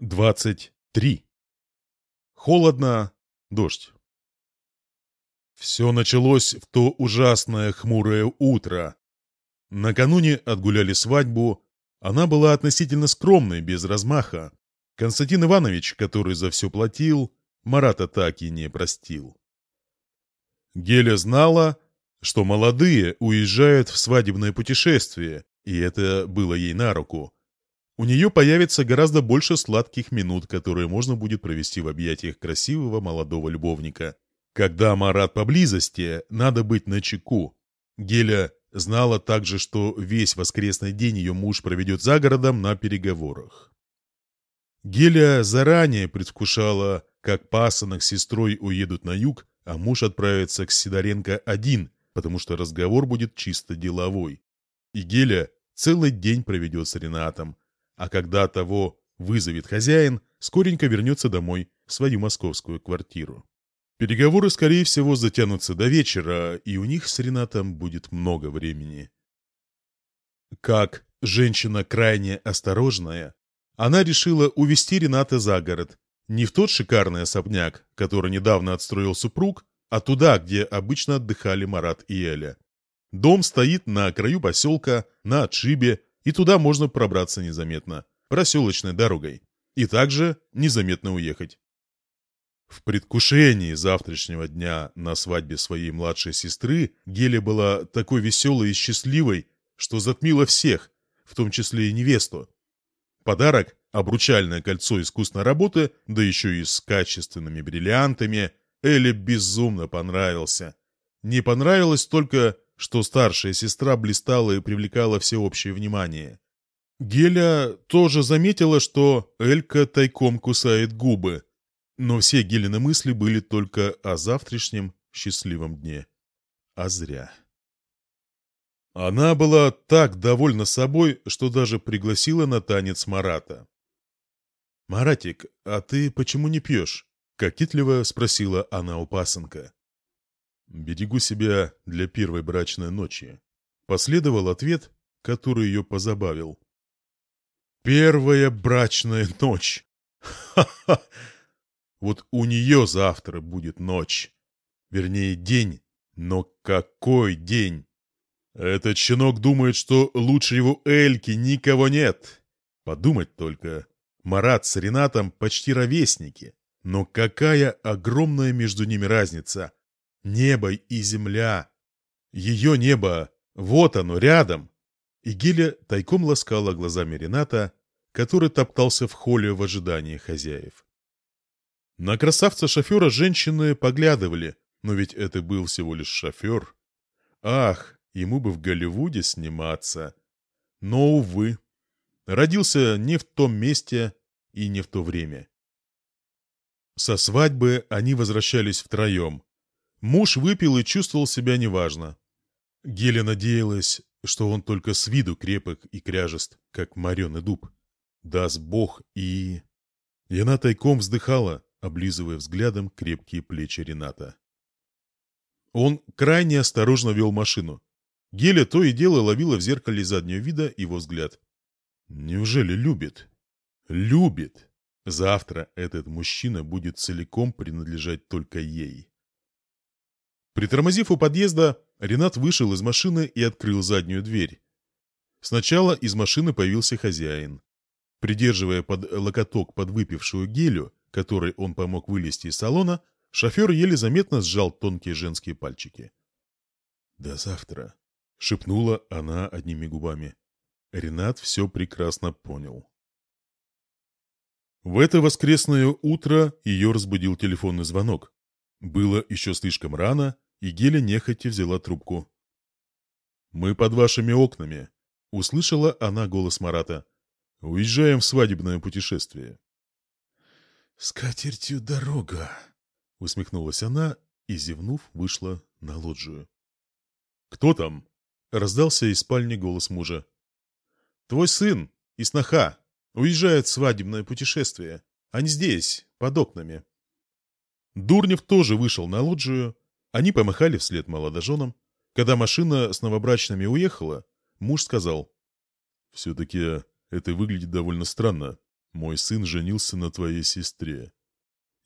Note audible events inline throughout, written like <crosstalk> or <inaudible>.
23. Холодно, дождь. Все началось в то ужасное хмурое утро. Накануне отгуляли свадьбу. Она была относительно скромной, без размаха. Константин Иванович, который за все платил, Марата так и не простил. Геля знала, что молодые уезжают в свадебное путешествие, и это было ей на руку – у нее появится гораздо больше сладких минут, которые можно будет провести в объятиях красивого молодого любовника. Когда Марат поблизости, надо быть начеку. Геля знала также, что весь воскресный день ее муж проведет за городом на переговорах. Геля заранее предвкушала, как пасынок с сестрой уедут на юг, а муж отправится к Сидоренко один, потому что разговор будет чисто деловой. И Геля целый день проведет с Ренатом, а когда того вызовет хозяин, скоренько вернется домой в свою московскую квартиру. Переговоры, скорее всего, затянутся до вечера, и у них с Ренатом будет много времени. Как женщина крайне осторожная, она решила увести Рената за город, не в тот шикарный особняк, который недавно отстроил супруг, а туда, где обычно отдыхали Марат и Эля. Дом стоит на краю поселка, на отшибе, и туда можно пробраться незаметно, проселочной дорогой, и также незаметно уехать. В предвкушении завтрашнего дня на свадьбе своей младшей сестры Геля была такой веселой и счастливой, что затмила всех, в том числе и невесту. Подарок – обручальное кольцо искусной работы, да еще и с качественными бриллиантами, Эле безумно понравился. Не понравилось только, что старшая сестра блистала и привлекала всеобщее внимание. Геля тоже заметила, что Элька тайком кусает губы, но все Гелины мысли были только о завтрашнем счастливом дне. А зря. Она была так довольна собой, что даже пригласила на танец Марата. «Маратик, а ты почему не пьешь?» — кокетливо спросила она у пасынка. «Берегу себя для первой брачной ночи», — последовал ответ, который ее позабавил. «Первая брачная ночь! Ха-ха! Вот у нее завтра будет ночь. Вернее, день. Но какой день? Этот щенок думает, что лучше его Эльки никого нет. Подумать только. Марат с Ренатом почти ровесники. Но какая огромная между ними разница. Небо и земля. Ее небо, вот оно, рядом. И Гиля тайком ласкала глазами Рената, который топтался в холле в ожидании хозяев. На красавца-шофера женщины поглядывали, но ведь это был всего лишь шофер. Ах, ему бы в Голливуде сниматься. Но, увы, родился не в том месте и не в то время. Со свадьбы они возвращались втроем. Муж выпил и чувствовал себя неважно. Геля надеялась, что он только с виду крепок и кряжист, как мореный дуб. Даст Бог и... И она тайком вздыхала, облизывая взглядом крепкие плечи Рената. Он крайне осторожно вел машину. Геля то и дело ловила в зеркале заднего вида его взгляд. Неужели любит? Любит. Завтра этот мужчина будет целиком принадлежать только ей. Притормозив у подъезда, Ренат вышел из машины и открыл заднюю дверь. Сначала из машины появился хозяин. Придерживая под локоток подвыпившую гелю, которой он помог вылезти из салона, шофер еле заметно сжал тонкие женские пальчики. «До завтра», — шепнула она одними губами. Ренат все прекрасно понял. В это воскресное утро ее разбудил телефонный звонок. Было еще слишком рано, и Геля нехотя взяла трубку. «Мы под вашими окнами», — услышала она голос Марата. «Уезжаем в свадебное путешествие». «С катертью дорога», — усмехнулась она и, зевнув, вышла на лоджию. «Кто там?» — раздался из спальни голос мужа. «Твой сын и сноха уезжают в свадебное путешествие. Они здесь, под окнами». Дурнев тоже вышел на лоджию, они помахали вслед молодоженам. Когда машина с новобрачными уехала, муж сказал, «Все-таки это выглядит довольно странно. Мой сын женился на твоей сестре.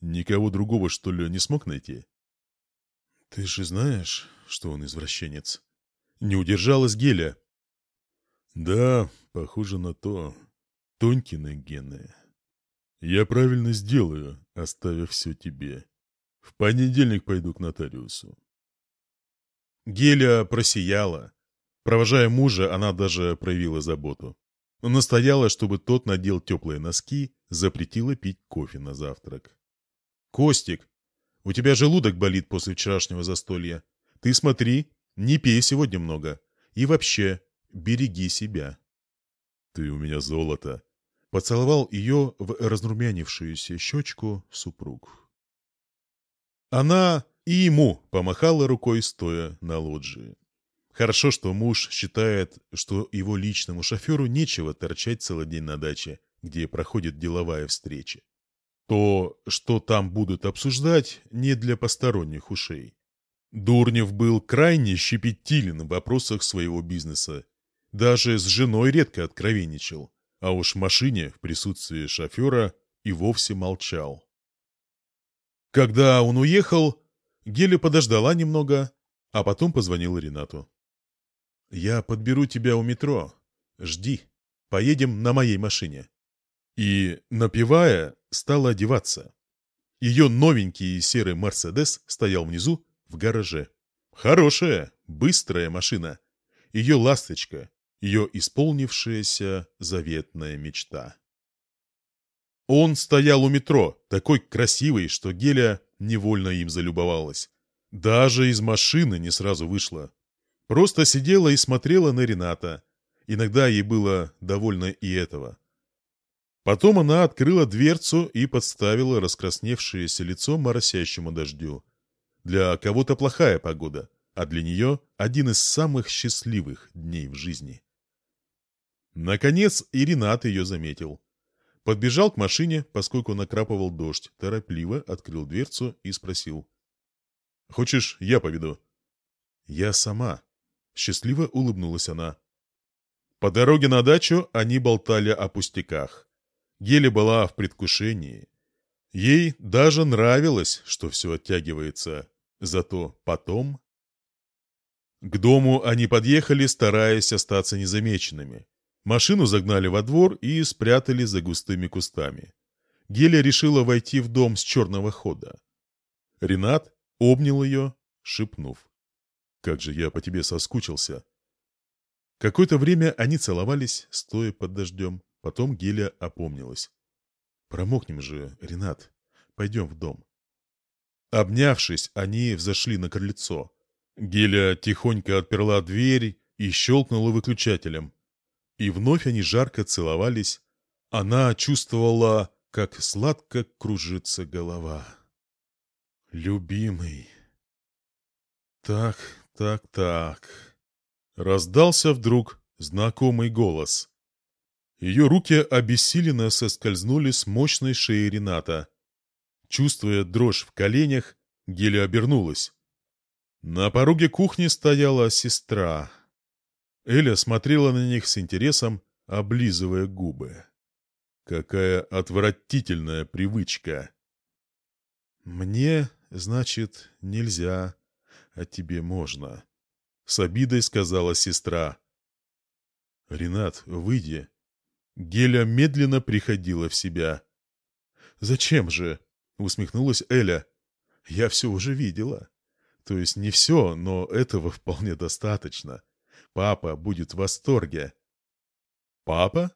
Никого другого, что ли, не смог найти? Ты же знаешь, что он извращенец. Не удержалась Геля. Да, похоже на то. Тонькины гены. Я правильно сделаю, оставив все тебе. В понедельник пойду к нотариусу. Геля просияла. Провожая мужа, она даже проявила заботу. Настояла, чтобы тот надел теплые носки, запретила пить кофе на завтрак. «Костик, у тебя желудок болит после вчерашнего застолья. Ты смотри, не пей сегодня много. И вообще, береги себя». «Ты у меня золото», — поцеловал ее в разрумянившуюся щечку супруг. Она и ему помахала рукой, стоя на лоджии. Хорошо, что муж считает, что его личному шоферу нечего торчать целый день на даче, где проходит деловая встреча. То, что там будут обсуждать, не для посторонних ушей. Дурнев был крайне щепетилен в вопросах своего бизнеса. Даже с женой редко откровенничал, а уж в машине в присутствии шофера и вовсе молчал. Когда он уехал, Геля подождала немного, а потом позвонила Ренату. «Я подберу тебя у метро. Жди. Поедем на моей машине». И, напевая, стала одеваться. Ее новенький серый «Мерседес» стоял внизу, в гараже. Хорошая, быстрая машина. Ее ласточка, ее исполнившаяся заветная мечта. Он стоял у метро, такой красивый, что Геля невольно им залюбовалась. Даже из машины не сразу вышла. Просто сидела и смотрела на Рената. Иногда ей было довольно и этого. Потом она открыла дверцу и подставила раскрасневшееся лицо моросящему дождю. Для кого-то плохая погода, а для нее один из самых счастливых дней в жизни. Наконец и Ренат ее заметил. Подбежал к машине, поскольку накрапывал дождь, торопливо открыл дверцу и спросил. «Хочешь, я поведу?» «Я сама», — счастливо улыбнулась она. По дороге на дачу они болтали о пустяках. Геля была в предвкушении. Ей даже нравилось, что все оттягивается. Зато потом... К дому они подъехали, стараясь остаться незамеченными. Машину загнали во двор и спрятали за густыми кустами. Геля решила войти в дом с черного хода. Ренат обнял ее, шепнув. «Как же я по тебе соскучился!» Какое-то время они целовались, стоя под дождем. Потом Геля опомнилась. «Промокнем же, Ренат. Пойдем в дом». Обнявшись, они взошли на крыльцо. Геля тихонько отперла дверь и щелкнула выключателем. И вновь они жарко целовались. Она чувствовала, как сладко кружится голова. «Любимый...» «Так, так, так...» Раздался вдруг знакомый голос. Ее руки обессиленно соскользнули с мощной шеи Рената. Чувствуя дрожь в коленях, Геля обернулась. На пороге кухни стояла сестра. Эля смотрела на них с интересом, облизывая губы. Какая отвратительная привычка. «Мне, значит, нельзя, а тебе можно», — с обидой сказала сестра. «Ренат, выйди». Геля медленно приходила в себя. «Зачем же?» — усмехнулась Эля. «Я все уже видела. То есть не все, но этого вполне достаточно. Папа будет в восторге. Папа?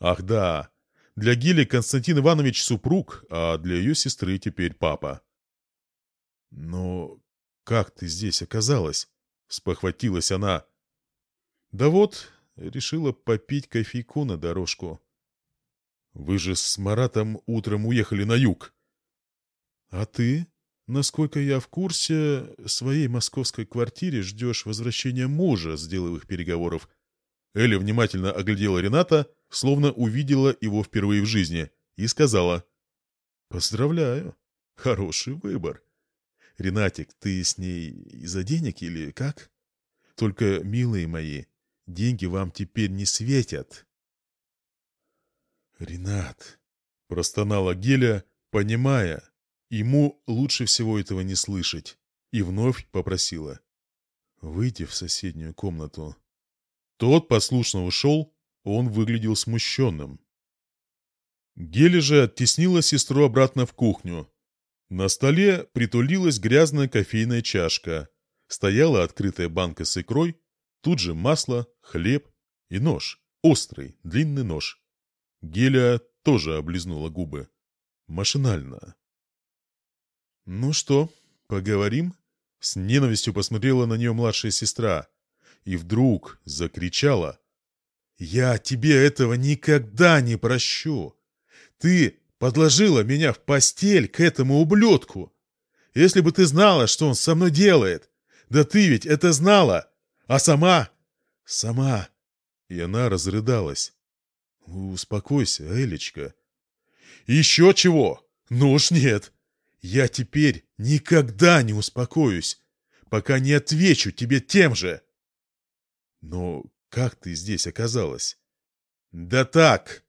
Ах да, для Гили Константин Иванович супруг, а для ее сестры теперь папа. Но как ты здесь оказалась? Спохватилась она. Да вот, решила попить кофейку на дорожку. Вы же с Маратом утром уехали на юг. А ты? Насколько я в курсе, своей московской квартире ждешь возвращения мужа с деловых переговоров. Эля внимательно оглядела Рената, словно увидела его впервые в жизни, и сказала. «Поздравляю. Хороший выбор. Ренатик, ты с ней из-за денег или как? Только, милые мои, деньги вам теперь не светят». «Ренат, Простонала Геля, понимая, ему лучше всего этого не слышать, и вновь попросила. «Выйди в соседнюю комнату». Тот послушно ушел, он выглядел смущенным. Геля же оттеснила сестру обратно в кухню. На столе притулилась грязная кофейная чашка. Стояла открытая банка с икрой, тут же масло, хлеб и нож. Острый, длинный нож. Геля тоже облизнула губы. Машинально. «Ну что, поговорим?» С ненавистью посмотрела на нее младшая сестра. И вдруг закричала. «Я тебе этого никогда не прощу! Ты подложила меня в постель к этому ублюдку! Если бы ты знала, что он со мной делает! Да ты ведь это знала! А сама... Сама...» И она разрыдалась. «Успокойся, Элечка». «Еще чего? Ну уж нет. Я теперь никогда не успокоюсь, пока не отвечу тебе тем же». «Но как ты здесь оказалась?» «Да так!»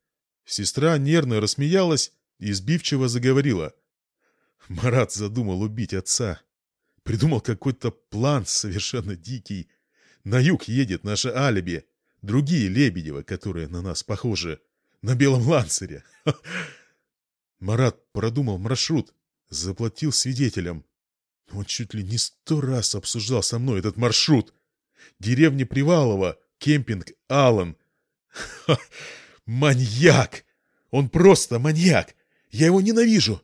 Сестра нервно рассмеялась и сбивчиво заговорила. Марат задумал убить отца. Придумал какой-то план совершенно дикий. На юг едет наше алиби. Другие Лебедева, которые на нас похожи. На белом ланцере. <laughs> Марат продумал маршрут. Заплатил свидетелям. Он чуть ли не сто раз обсуждал со мной этот маршрут. Деревня Привалова, кемпинг Алан. Маньяк! Он просто маньяк! Я его ненавижу!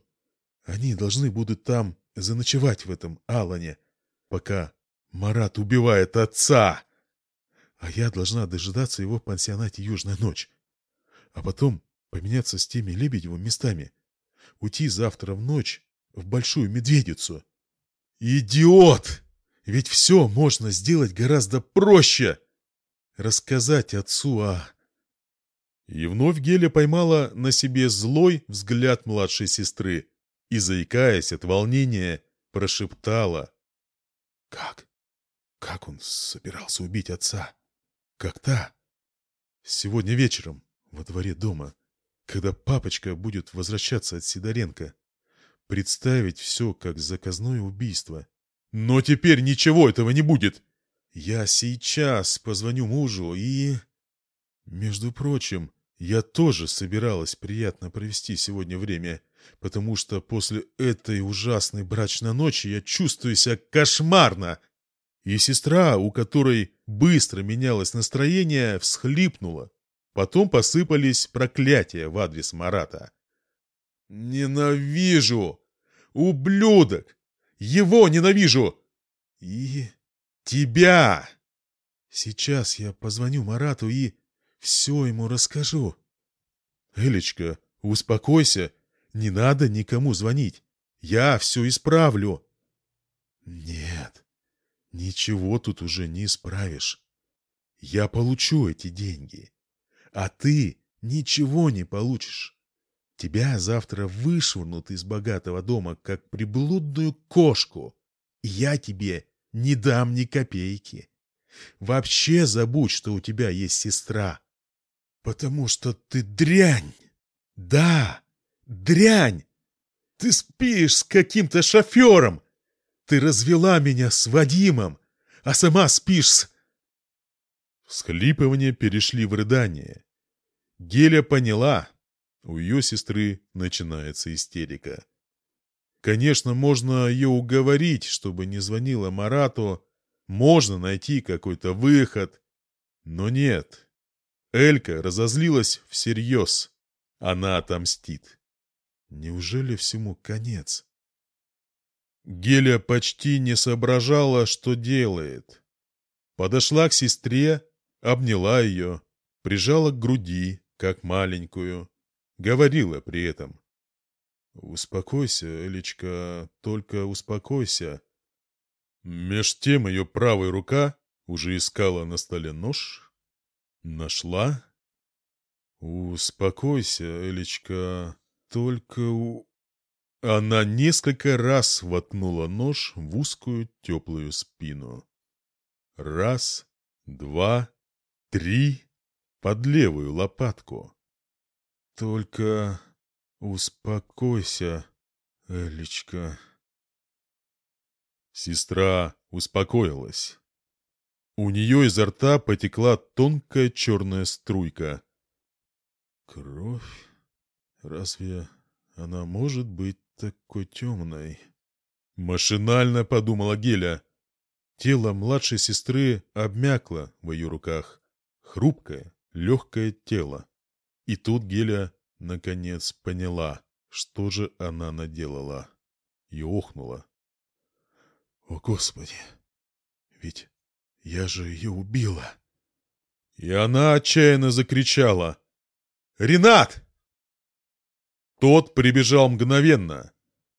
Они должны будут там заночевать в этом Алане, пока Марат убивает отца. А я должна дожидаться его в пансионате «Южная ночь». А потом поменяться с теми Лебедевым местами. Уйти завтра в ночь в Большую Медведицу. Идиот! Ведь все можно сделать гораздо проще. Рассказать отцу о... И вновь Геля поймала на себе злой взгляд младшей сестры и, заикаясь от волнения, прошептала. «Как? Как он собирался убить отца? Когда?» «Сегодня вечером, во дворе дома, когда папочка будет возвращаться от Сидоренко. Представить все как заказное убийство. Но теперь ничего этого не будет. Я сейчас позвоню мужу и... Между прочим, я тоже собиралась приятно провести сегодня время, потому что после этой ужасной брачной ночи я чувствую себя кошмарно. И сестра, у которой быстро менялось настроение, всхлипнула. Потом посыпались проклятия в адрес Марата. «Ненавижу! Ублюдок! Его ненавижу! И тебя!» Сейчас я позвоню Марату и все ему расскажу. Элечка, успокойся. Не надо никому звонить. Я все исправлю. Нет, ничего тут уже не исправишь. Я получу эти деньги. А ты ничего не получишь. Тебя завтра вышвырнут из богатого дома, как приблудную кошку. Я тебе не дам ни копейки. Вообще забудь, что у тебя есть сестра. Потому что ты дрянь. Да, дрянь. Ты спишь с каким-то шофером. Ты развела меня с Вадимом, а сама спишь с... Всхлипывания перешли в рыдание. Геля поняла, у ее сестры начинается истерика. Конечно, можно ее уговорить, чтобы не звонила Марату, можно найти какой-то выход, но нет. Элька разозлилась всерьез. Она отомстит. Неужели всему конец? Геля почти не соображала, что делает. Подошла к сестре, обняла ее, прижала к груди, как маленькую. Говорила при этом. «Успокойся, Элечка, только успокойся». Меж тем ее правая рука уже искала на столе нож. Нашла. «Успокойся, Элечка, только у...» Она несколько раз воткнула нож в узкую теплую спину. Раз, два, три, под левую лопатку. Только Успокойся, Элечка. Сестра успокоилась. У нее изо рта потекла тонкая черная струйка. Кровь? Разве она может быть такой темной? Машинально подумала Геля. Тело младшей сестры обмякло в ее руках. Хрупкое, легкое тело. И тут Геля, наконец, поняла, что же она наделала. И охнула. «О, Господи! Ведь я же ее убила!» И она отчаянно закричала. «Ренат!» Тот прибежал мгновенно.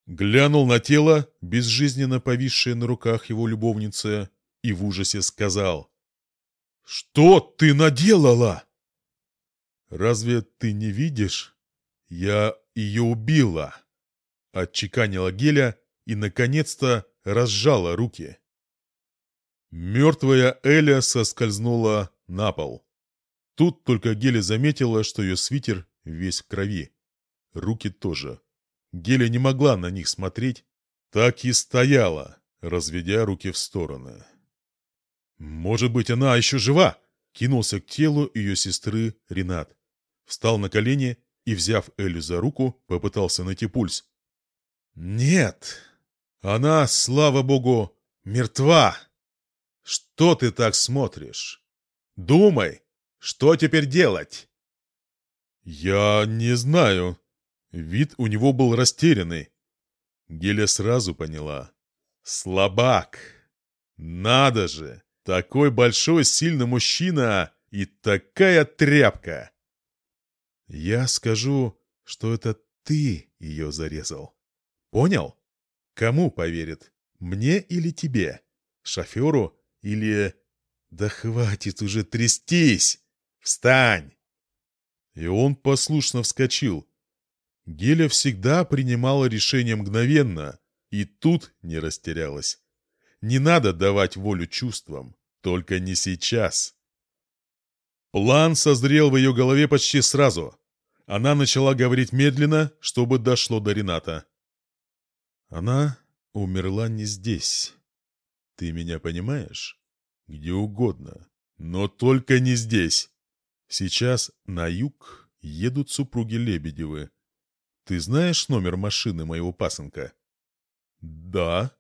Глянул на тело, безжизненно повисшее на руках его любовницы, и в ужасе сказал. «Что ты наделала?» «Разве ты не видишь? Я ее убила!» Отчеканила Геля и, наконец-то, разжала руки. Мертвая Эля соскользнула на пол. Тут только Геля заметила, что ее свитер весь в крови. Руки тоже. Геля не могла на них смотреть, так и стояла, разведя руки в стороны. «Может быть, она еще жива?» Кинулся к телу ее сестры Ренат. Встал на колени и, взяв Элю за руку, попытался найти пульс. «Нет, она, слава богу, мертва. Что ты так смотришь? Думай, что теперь делать?» «Я не знаю». Вид у него был растерянный. Геля сразу поняла. «Слабак! Надо же! Такой большой, сильный мужчина и такая тряпка!» «Я скажу, что это ты ее зарезал. Понял? Кому поверит? Мне или тебе? Шоферу или... Да хватит уже трястись! Встань!» И он послушно вскочил. Геля всегда принимала решение мгновенно, и тут не растерялась. Не надо давать волю чувствам, только не сейчас. План созрел в ее голове почти сразу. Она начала говорить медленно, чтобы дошло до Рената. Она умерла не здесь. Ты меня понимаешь? Где угодно, но только не здесь. Сейчас на юг едут супруги Лебедевы. Ты знаешь номер машины моего пасынка? Да.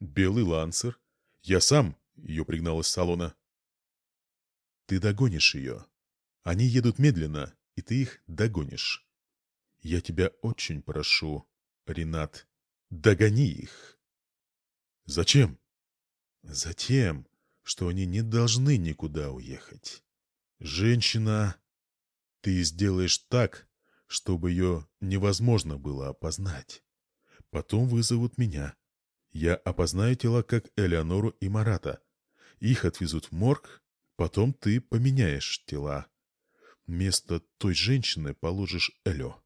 Белый лансер. Я сам ее пригнал из салона. Ты догонишь ее. Они едут медленно, и ты их догонишь. Я тебя очень прошу, Ренат, догони их. Зачем? Затем, что они не должны никуда уехать. Женщина, ты сделаешь так, чтобы ее невозможно было опознать. Потом вызовут меня. Я опознаю тела как Элеонору и Марата. Их отвезут в морг, потом ты поменяешь тела. Вместо той женщины положишь Элё.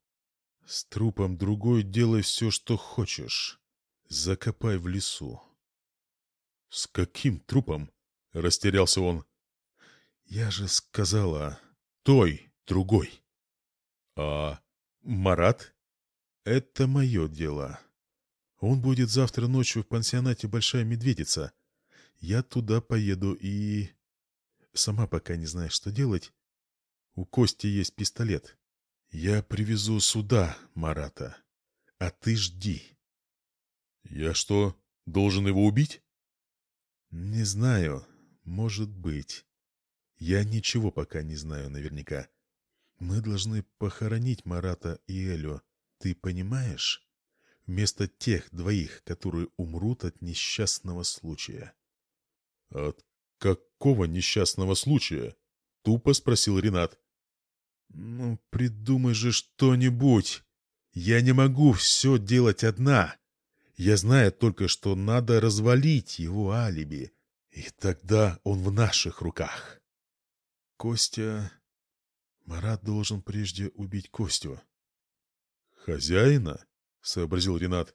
С трупом другой делай все, что хочешь. Закопай в лесу. — С каким трупом? — растерялся он. — Я же сказала, той, другой. А Марат? Это мое дело. Он будет завтра ночью в пансионате «Большая медведица». Я туда поеду и... Сама пока не знаю, что делать. У Кости есть пистолет. Я привезу сюда Марата, а ты жди. Я что, должен его убить? Не знаю, может быть. Я ничего пока не знаю наверняка. Мы должны похоронить Марата и Элю, ты понимаешь? Вместо тех двоих, которые умрут от несчастного случая. От какого несчастного случая? Тупо спросил Ренат. Ну, придумай же что-нибудь. Я не могу все делать одна. Я знаю только, что надо развалить его алиби, и тогда он в наших руках. Костя Марат должен прежде убить Костю. «Хозяина?» — сообразил Ренат.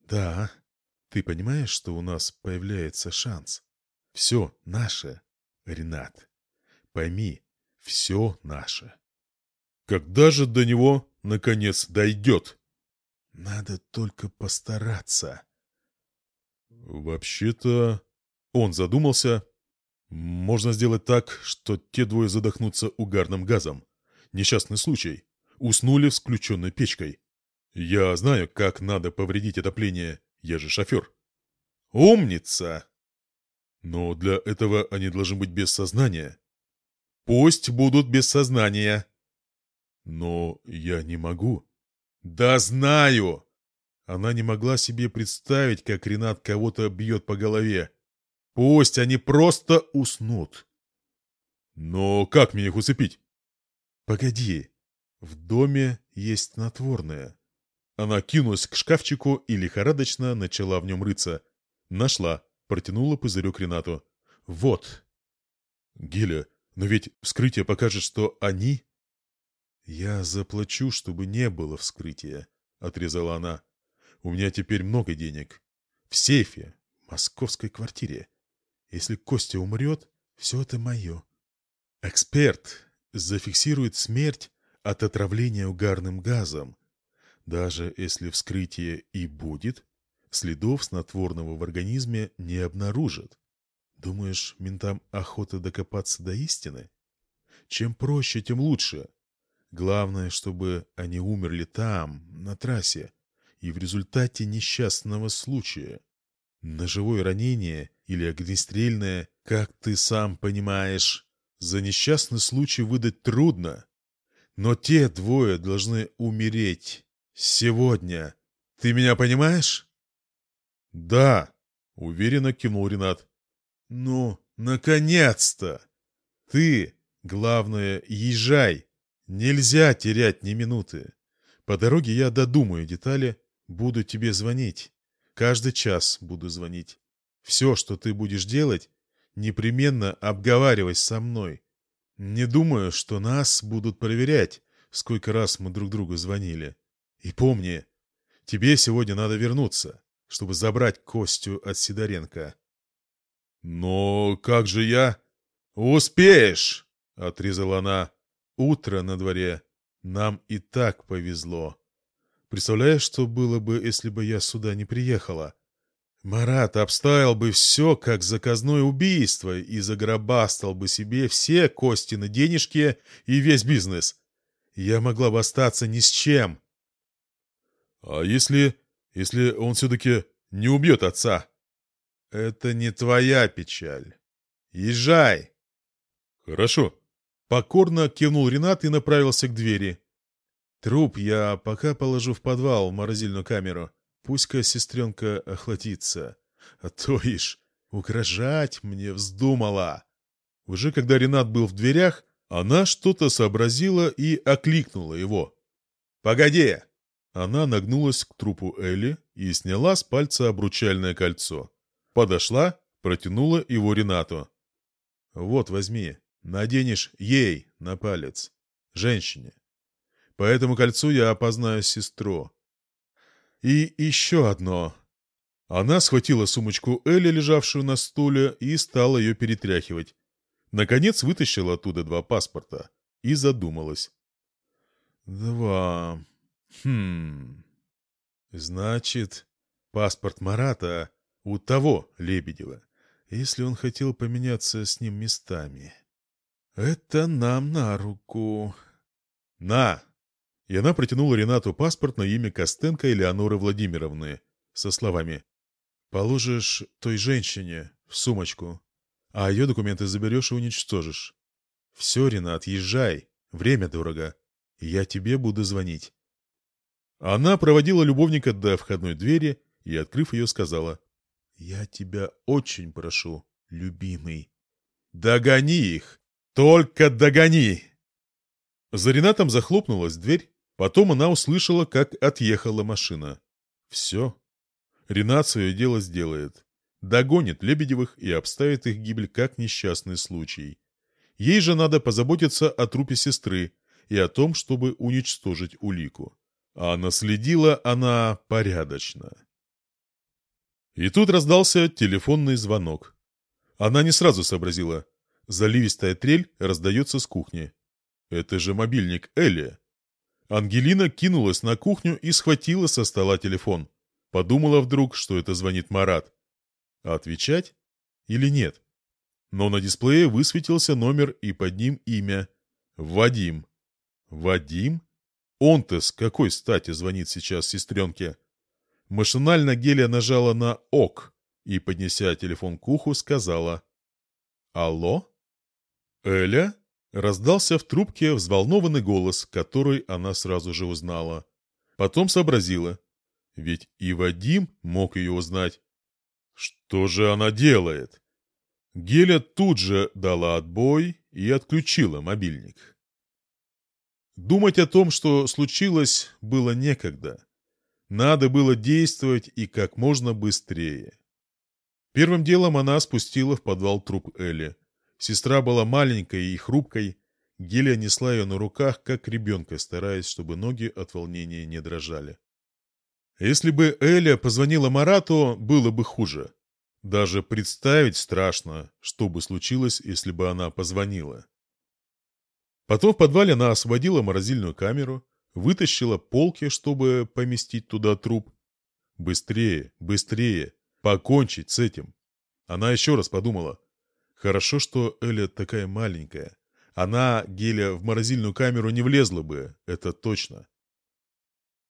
«Да. Ты понимаешь, что у нас появляется шанс? Все наше, Ренат. Пойми, все наше». Когда же до него, наконец, дойдет? Надо только постараться. Вообще-то... Он задумался. Можно сделать так, что те двое задохнутся угарным газом. Несчастный случай. Уснули с включенной печкой. Я знаю, как надо повредить отопление. Я же шофер. Умница! Но для этого они должны быть без сознания. Пусть будут без сознания. Но я не могу. Да знаю! Она не могла себе представить, как Ренат кого-то бьет по голове. Пусть они просто уснут. Но как мне их усыпить? Погоди, в доме есть снотворное. Она кинулась к шкафчику и лихорадочно начала в нем рыться. Нашла, протянула пузырек Ренату. Вот. Геля, но ведь вскрытие покажет, что они... Я заплачу, чтобы не было вскрытия, отрезала она. У меня теперь много денег. В сейфе, в московской квартире. Если Костя умрет, все это мое. Эксперт зафиксирует смерть от отравления угарным газом. Даже если вскрытие и будет, следов снотворного в организме не обнаружат. Думаешь, ментам охота докопаться до истины? Чем проще, тем лучше. Главное, чтобы они умерли там, на трассе, и в результате несчастного случая. Ножевое ранение или огнестрельное, как ты сам понимаешь, за несчастный случай выдать трудно. Но те двое должны умереть сегодня. Ты меня понимаешь? Да, уверенно кивнул Ренат. Ну, наконец-то! Ты, главное, езжай. Нельзя терять ни минуты. По дороге я додумаю детали, буду тебе звонить. Каждый час буду звонить. Все, что ты будешь делать, непременно обговаривай со мной. Не думаю, что нас будут проверять, сколько раз мы друг другу звонили. И помни, тебе сегодня надо вернуться, чтобы забрать Костю от Сидоренко. Но как же я? Успеешь, отрезала она. Утро на дворе. Нам и так повезло. Представляешь, что было бы, если бы я сюда не приехала? Марат обставил бы все, как заказное убийство, и загробастал бы себе все кости на денежки и весь бизнес. Я могла бы остаться ни с чем. А если... если он все-таки не убьет отца? Это не твоя печаль. Езжай. Хорошо. Покорно кивнул Ренат и направился к двери. Труп я пока положу в подвал, в морозильную камеру. Пусть-ка сестренка охладится. А то ишь, угрожать мне вздумала. Уже когда Ренат был в дверях, она что-то сообразила и окликнула его. «Погоди!» Она нагнулась к трупу Элли и сняла с пальца обручальное кольцо. Подошла, протянула его Ренату. «Вот, возьми, наденешь ей на палец, женщине. По этому кольцу я опознаю сестру. И еще одно. Она схватила сумочку Элли, лежавшую на стуле, и стала ее перетряхивать. Наконец вытащила оттуда два паспорта и задумалась. «Два... Хм... Значит, паспорт Марата у того Лебедева, если он хотел поменяться с ним местами. Это нам на руку. На!» И она протянула Ренату паспорт на имя Костенко Элеоноры Владимировны со словами «Положишь той женщине в сумочку, а ее документы заберешь и уничтожишь. Все, Ренат, езжай, время дорого, и я тебе буду звонить». Она проводила любовника до входной двери и, открыв ее, сказала «Я тебя очень прошу, любимый, догони их, только догони!» За Ренатом захлопнулась дверь, Потом она услышала, как отъехала машина. Все. Ренат свое дело сделает. Догонит Лебедевых и обставит их гибель как несчастный случай. Ей же надо позаботиться о трупе сестры и о том, чтобы уничтожить улику. А наследила она порядочно. И тут раздался телефонный звонок. Она не сразу сообразила. Заливистая трель раздается с кухни. Это же мобильник Элли. Ангелина кинулась на кухню и схватила со стола телефон. Подумала вдруг, что это звонит Марат. Отвечать или нет? Но на дисплее высветился номер и под ним имя. Вадим. Вадим? Он-то с какой стати звонит сейчас сестренке? Машинально Геля нажала на «ок» и, поднеся телефон к уху, сказала «Алло?» «Эля?» — раздался в трубке взволнованный голос, который она сразу же узнала. Потом сообразила. Ведь и Вадим мог ее узнать. Что же она делает? Геля тут же дала отбой и отключила мобильник. Думать о том, что случилось, было некогда. Надо было действовать и как можно быстрее. Первым делом она спустила в подвал труп Элли. Сестра была маленькой и хрупкой. Геля несла ее на руках, как ребенка, стараясь, чтобы ноги от волнения не дрожали. Если бы Эля позвонила Марату, было бы хуже. Даже представить страшно, что бы случилось, если бы она позвонила. Потом в подвале она освободила морозильную камеру, вытащила полки, чтобы поместить туда труп. Быстрее, быстрее, покончить с этим. Она еще раз подумала. Хорошо, что Эля такая маленькая. Она, Геля, в морозильную камеру не влезла бы, это точно.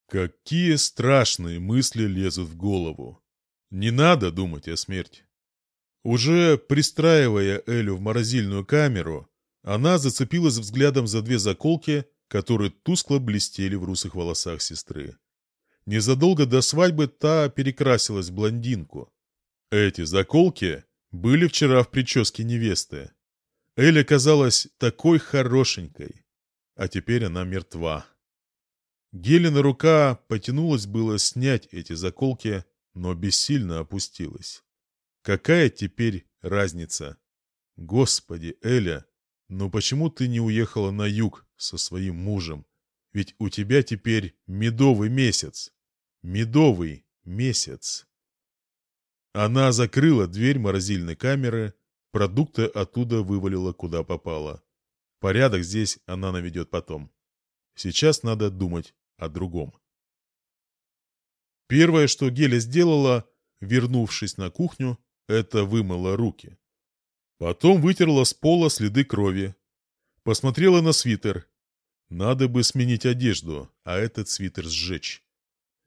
Какие страшные мысли лезут в голову. Не надо думать о смерти. Уже пристраивая Элю в морозильную камеру, она зацепилась взглядом за две заколки, которые тускло блестели в русых волосах сестры. Незадолго до свадьбы та перекрасилась в блондинку. Эти заколки были вчера в прическе невесты. Эля казалась такой хорошенькой, а теперь она мертва. Гелена рука потянулась было снять эти заколки, но бессильно опустилась. Какая теперь разница? Господи, Эля, ну почему ты не уехала на юг со своим мужем? Ведь у тебя теперь медовый месяц. Медовый месяц. Она закрыла дверь морозильной камеры, продукты оттуда вывалила куда попало. Порядок здесь она наведет потом. Сейчас надо думать о другом. Первое, что Геля сделала, вернувшись на кухню, это вымыла руки. Потом вытерла с пола следы крови. Посмотрела на свитер. Надо бы сменить одежду, а этот свитер сжечь.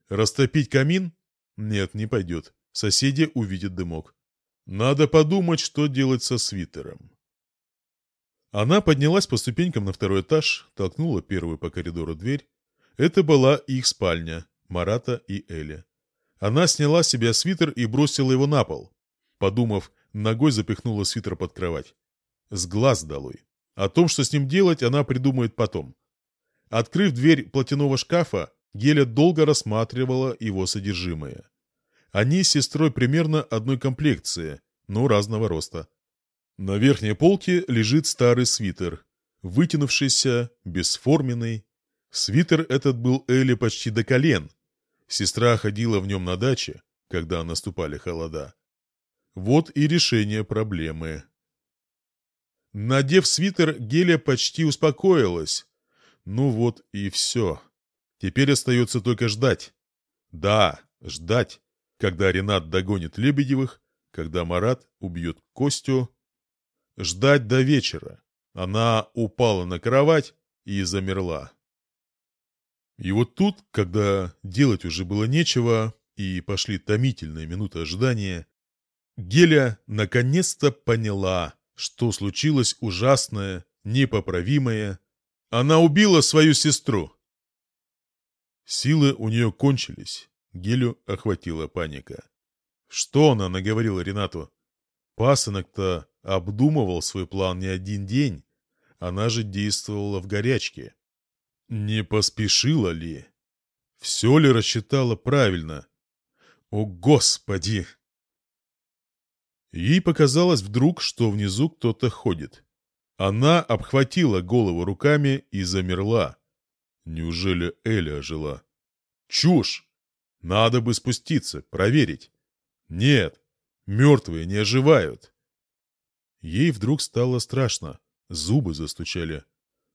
Растопить камин? Нет, не пойдет. Соседи увидят дымок. Надо подумать, что делать со свитером. Она поднялась по ступенькам на второй этаж, толкнула первую по коридору дверь. Это была их спальня, Марата и Эли. Она сняла с себя свитер и бросила его на пол. Подумав, ногой запихнула свитер под кровать. С глаз долой. О том, что с ним делать, она придумает потом. Открыв дверь платяного шкафа, Геля долго рассматривала его содержимое. Они с сестрой примерно одной комплекции, но разного роста. На верхней полке лежит старый свитер, вытянувшийся, бесформенный. Свитер этот был Элли почти до колен. Сестра ходила в нем на даче, когда наступали холода. Вот и решение проблемы. Надев свитер, Геля почти успокоилась. Ну вот и все. Теперь остается только ждать. Да, ждать, когда Ренат догонит Лебедевых, когда Марат убьет Костю. Ждать до вечера. Она упала на кровать и замерла. И вот тут, когда делать уже было нечего, и пошли томительные минуты ожидания, Геля наконец-то поняла, что случилось ужасное, непоправимое. Она убила свою сестру. Силы у нее кончились. Гелю охватила паника. Что она наговорила Ренату? Пасынок-то обдумывал свой план не один день. Она же действовала в горячке. Не поспешила ли? Все ли рассчитала правильно? О, Господи! Ей показалось вдруг, что внизу кто-то ходит. Она обхватила голову руками и замерла. Неужели Эля ожила? Чушь! Надо бы спуститься, проверить. Нет, мертвые не оживают. Ей вдруг стало страшно. Зубы застучали.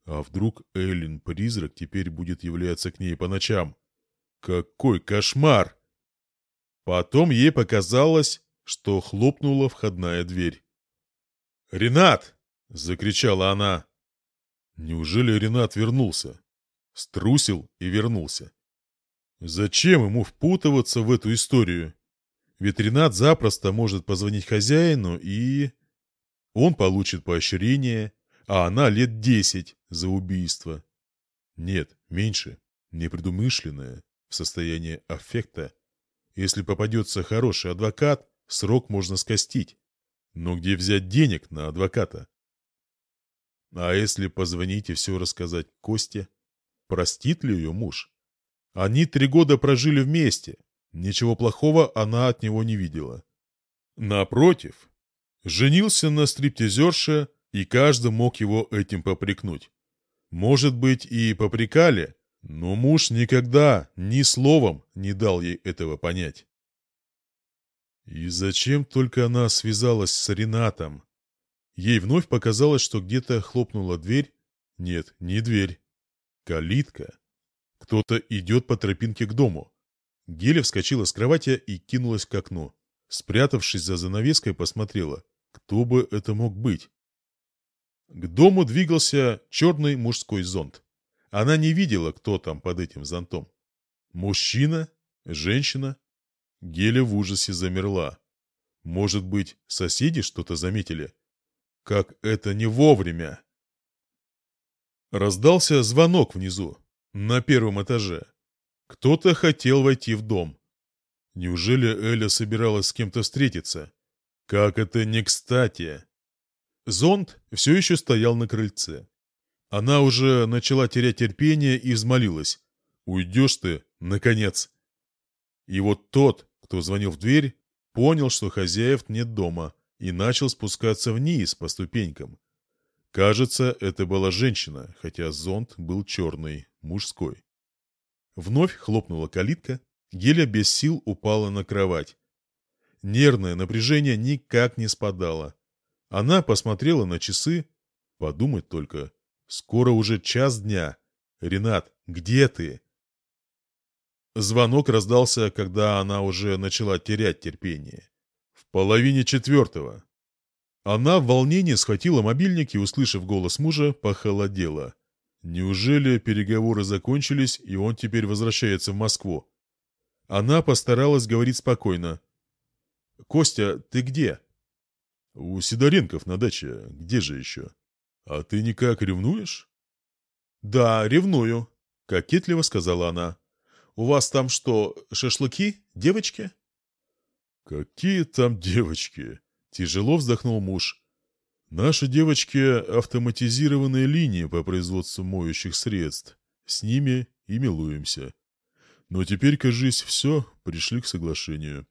А вдруг Эллин-призрак теперь будет являться к ней по ночам? Какой кошмар! Потом ей показалось, что хлопнула входная дверь. «Ренат!» — закричала она. Неужели Ренат вернулся? Струсил и вернулся. Зачем ему впутываться в эту историю? Ведь Ренат запросто может позвонить хозяину и... Он получит поощрение, а она лет десять за убийство. Нет, меньше, непредумышленное, в состоянии аффекта. Если попадется хороший адвокат, срок можно скостить. Но где взять денег на адвоката? А если позвонить и все рассказать Косте? Простит ли ее муж? Они три года прожили вместе. Ничего плохого она от него не видела. Напротив, женился на стриптизерше, и каждый мог его этим попрекнуть. Может быть, и попрекали, но муж никогда ни словом не дал ей этого понять. И зачем только она связалась с Ренатом? Ей вновь показалось, что где-то хлопнула дверь. Нет, не дверь. Калитка. Кто-то идет по тропинке к дому. Геля вскочила с кровати и кинулась к окну. Спрятавшись за занавеской, посмотрела, кто бы это мог быть. К дому двигался черный мужской зонт. Она не видела, кто там под этим зонтом. Мужчина? Женщина? Геля в ужасе замерла. Может быть, соседи что-то заметили? Как это не вовремя! Раздался звонок внизу, на первом этаже. Кто-то хотел войти в дом. Неужели Эля собиралась с кем-то встретиться? Как это не кстати! Зонт все еще стоял на крыльце. Она уже начала терять терпение и взмолилась. «Уйдешь ты, наконец!» И вот тот, кто звонил в дверь, понял, что хозяев нет дома, и начал спускаться вниз по ступенькам. Кажется, это была женщина, хотя зонт был черный, мужской. Вновь хлопнула калитка, Геля без сил упала на кровать. Нервное напряжение никак не спадало. Она посмотрела на часы. Подумать только. Скоро уже час дня. Ренат, где ты? Звонок раздался, когда она уже начала терять терпение. В половине четвертого. Она в волнении схватила мобильник и, услышав голос мужа, похолодела. Неужели переговоры закончились, и он теперь возвращается в Москву? Она постаралась говорить спокойно. «Костя, ты где?» «У Сидоренков на даче. Где же еще?» «А ты никак ревнуешь?» «Да, ревную», — кокетливо сказала она. «У вас там что, шашлыки, девочки?» «Какие там девочки?» — тяжело вздохнул муж. «Наши девочки — автоматизированные линии по производству моющих средств. С ними и милуемся. Но теперь, кажись, все, пришли к соглашению.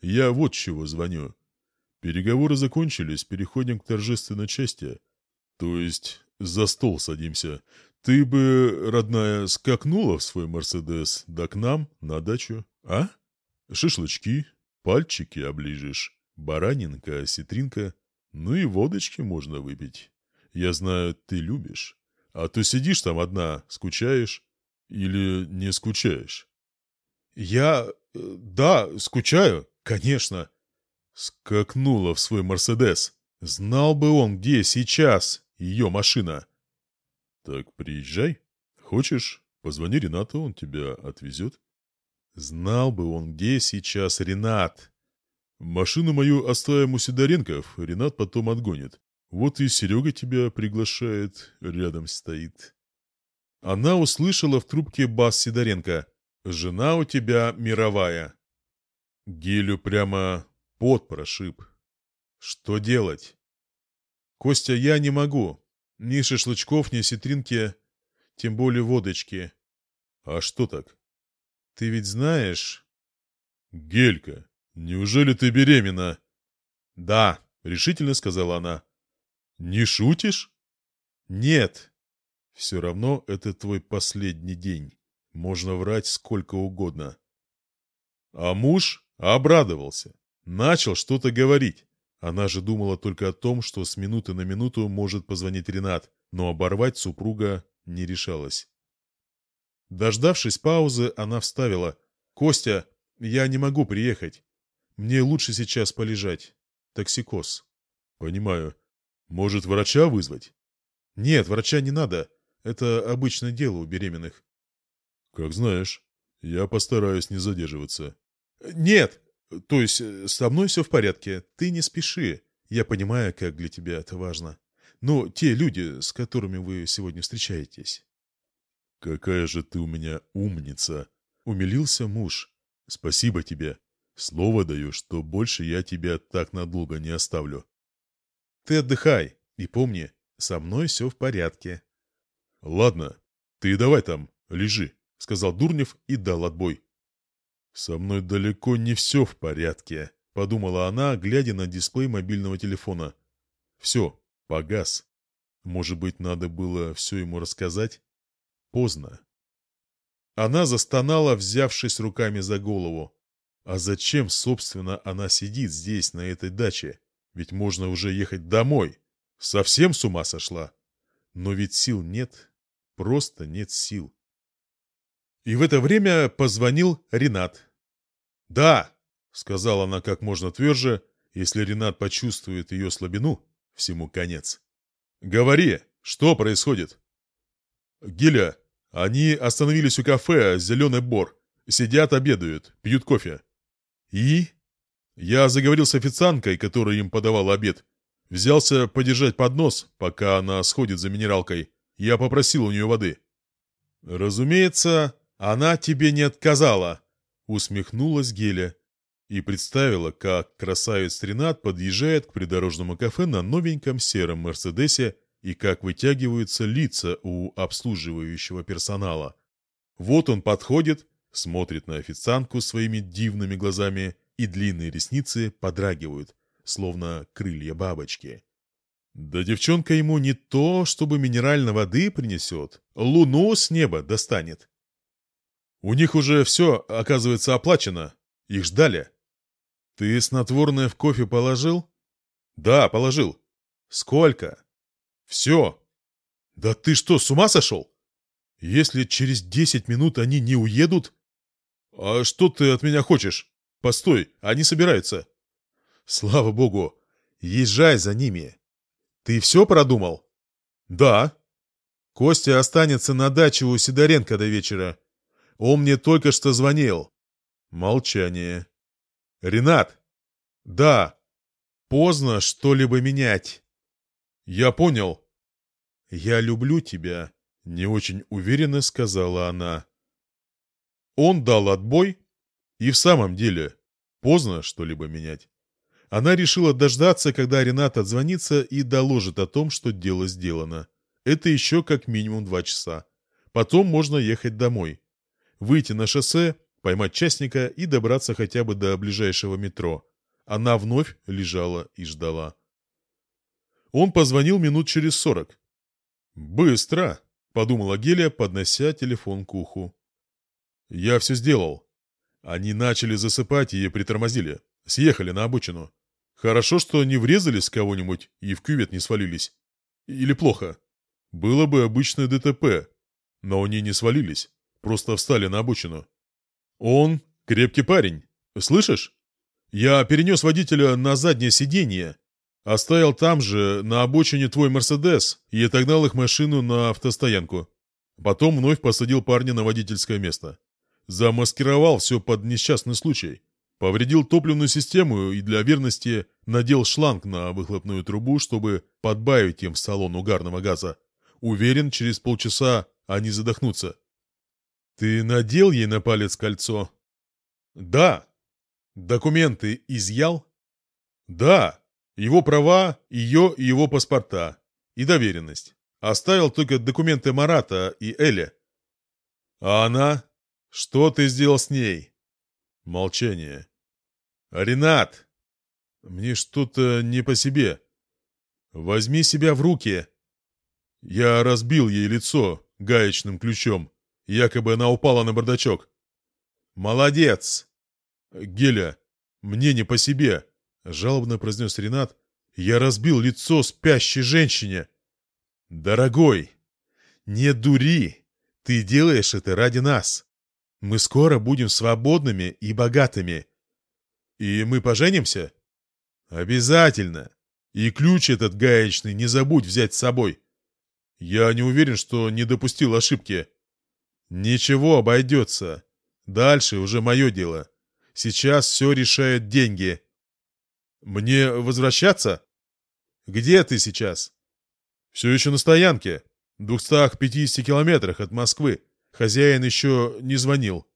Я вот чего звоню. Переговоры закончились, переходим к торжественной части. То есть за стол садимся. Ты бы, родная, скакнула в свой Мерседес, да к нам, на дачу, а? Шашлычки, пальчики оближешь, баранинка, осетринка, ну и водочки можно выпить. Я знаю, ты любишь. А то сидишь там одна, скучаешь или не скучаешь? Я... Э, да, скучаю, конечно. Скакнула в свой «Мерседес». Знал бы он, где сейчас ее машина. Так приезжай. Хочешь, позвони Ренату, он тебя отвезет. Знал бы он, где сейчас Ренат. Машину мою оставим у Сидоренков, Ренат потом отгонит. Вот и Серега тебя приглашает, рядом стоит. Она услышала в трубке бас Сидоренко. «Жена у тебя мировая». Гелю прямо Пот прошиб. Что делать? Костя, я не могу. Ни шашлычков, ни ситринки, тем более водочки. А что так? Ты ведь знаешь... Гелька, неужели ты беременна? Да, решительно сказала она. Не шутишь? Нет. Все равно это твой последний день. Можно врать сколько угодно. А муж обрадовался. Начал что-то говорить. Она же думала только о том, что с минуты на минуту может позвонить Ренат. но оборвать супруга не решалась. Дождавшись паузы, она вставила. «Костя, я не могу приехать. Мне лучше сейчас полежать. Токсикоз». «Понимаю. Может, врача вызвать?» «Нет, врача не надо. Это обычное дело у беременных». «Как знаешь. Я постараюсь не задерживаться». «Нет! То есть э, со мной все в порядке. Ты не спеши. Я понимаю, как для тебя это важно. Но те люди, с которыми вы сегодня встречаетесь...» «Какая же ты у меня умница!» — умилился муж. «Спасибо тебе. Слово даю, что больше я тебя так надолго не оставлю». «Ты отдыхай и помни, со мной все в порядке». «Ладно, ты давай там, лежи», — сказал Дурнев и дал отбой. «Со мной далеко не все в порядке», — подумала она, глядя на дисплей мобильного телефона. «Все, погас. Может быть, надо было все ему рассказать? Поздно». Она застонала, взявшись руками за голову. А зачем, собственно, она сидит здесь, на этой даче? Ведь можно уже ехать домой. Совсем с ума сошла? Но ведь сил нет. Просто нет сил. И в это время позвонил Ренат. «Да», — сказала она как можно тверже, если Ренат почувствует ее слабину, всему конец. «Говори, что происходит?» «Гиля, они остановились у кафе «Зеленый бор». Сидят, обедают, пьют кофе». «И?» Я заговорил с официанткой, которая им подавала обед. Взялся подержать поднос, пока она сходит за минералкой. Я попросил у нее воды. «Разумеется, она тебе не отказала», — усмехнулась Геля и представила, как красавец Ренат подъезжает к придорожному кафе на новеньком сером «Мерседесе» и как вытягиваются лица у обслуживающего персонала. Вот он подходит, смотрит на официантку своими дивными глазами, и длинные ресницы подрагивают, словно крылья бабочки. Да девчонка ему не то, чтобы минеральной воды принесет, луну с неба достанет. У них уже все, оказывается, оплачено. Их ждали. Ты снотворное в кофе положил? Да, положил. Сколько? Все. Да ты что, с ума сошел? Если через десять минут они не уедут... А что ты от меня хочешь? Постой, они собираются. Слава богу. Езжай за ними. Ты все продумал? Да. Костя останется на даче у Сидоренко до вечера. Он мне только что звонил. Молчание. Ренат. Да. Поздно что-либо менять. Я понял. Я люблю тебя, не очень уверенно сказала она. Он дал отбой, и в самом деле поздно что-либо менять. Она решила дождаться, когда Ренат отзвонится и доложит о том, что дело сделано. Это еще как минимум два часа. Потом можно ехать домой. Выйти на шоссе, поймать частника и добраться хотя бы до ближайшего метро. Она вновь лежала и ждала. Он позвонил минут через сорок. «Быстро!» — подумала Гелия, поднося телефон к уху. «Я все сделал». Они начали засыпать и притормозили. Съехали на обочину. Хорошо, что не врезались кого-нибудь и в кювет не свалились. Или плохо. Было бы обычное ДТП. Но они не свалились. Просто встали на обочину. Он крепкий парень. Слышишь? Я перенес водителя на заднее сиденье. Оставил там же, на обочине, твой Мерседес и отогнал их машину на автостоянку. Потом вновь посадил парня на водительское место. Замаскировал все под несчастный случай. Повредил топливную систему и для верности надел шланг на выхлопную трубу, чтобы подбавить им в салон угарного газа. Уверен, через полчаса они задохнутся. Ты надел ей на палец кольцо? Да. Документы изъял? Да. Его права, ее и его паспорта. И доверенность. Оставил только документы Марата и Эля. А она? Что ты сделал с ней? Молчание. «Ренат! Мне что-то не по себе. Возьми себя в руки!» Я разбил ей лицо гаечным ключом. Якобы она упала на бардачок. «Молодец!» «Геля, мне не по себе!» — жалобно произнес Ренат. «Я разбил лицо спящей женщине!» «Дорогой, не дури! Ты делаешь это ради нас. Мы скоро будем свободными и богатыми. И мы поженимся? Обязательно. И ключ этот гаечный не забудь взять с собой. Я не уверен, что не допустил ошибки. Ничего, обойдется. Дальше уже мое дело. Сейчас все решают деньги. Мне возвращаться? Где ты сейчас? Все еще на стоянке. В 250 километрах от Москвы. Хозяин еще не звонил.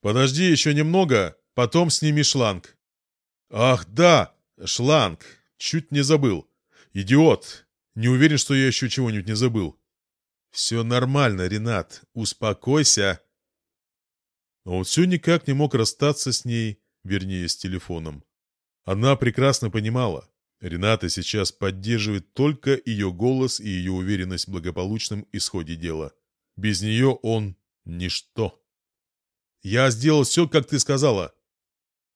Подожди еще немного, потом сними шланг. Ах, да, шланг. Чуть не забыл. Идиот. Не уверен, что я еще чего-нибудь не забыл. Все нормально, Ренат. Успокойся. Но он все никак не мог расстаться с ней, вернее, с телефоном. Она прекрасно понимала, Рената сейчас поддерживает только ее голос и ее уверенность в благополучном исходе дела. Без нее он — ничто. «Я сделал все, как ты сказала».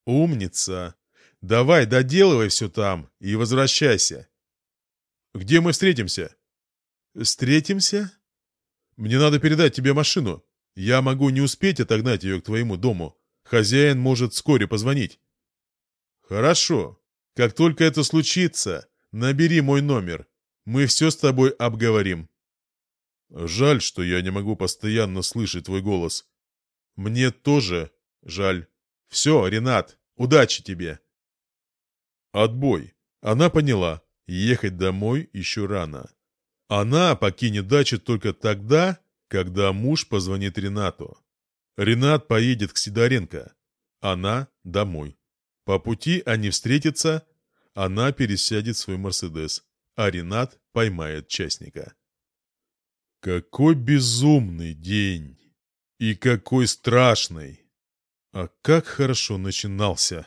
«Умница! Давай, доделывай все там и возвращайся». «Где мы встретимся?» «Встретимся?» «Мне надо передать тебе машину. Я могу не успеть отогнать ее к твоему дому. Хозяин может вскоре позвонить». «Хорошо. Как только это случится, набери мой номер. Мы все с тобой обговорим». «Жаль, что я не могу постоянно слышать твой голос». «Мне тоже жаль. Все, Ренат, удачи тебе». Отбой. Она поняла, ехать домой еще рано. Она покинет дачу только тогда, когда муж позвонит Ренату. Ренат поедет к Сидоренко. Она домой. По пути они встретятся, она пересядет свой Мерседес, а Ренат поймает частника. Какой безумный день! И какой страшный! А как хорошо начинался!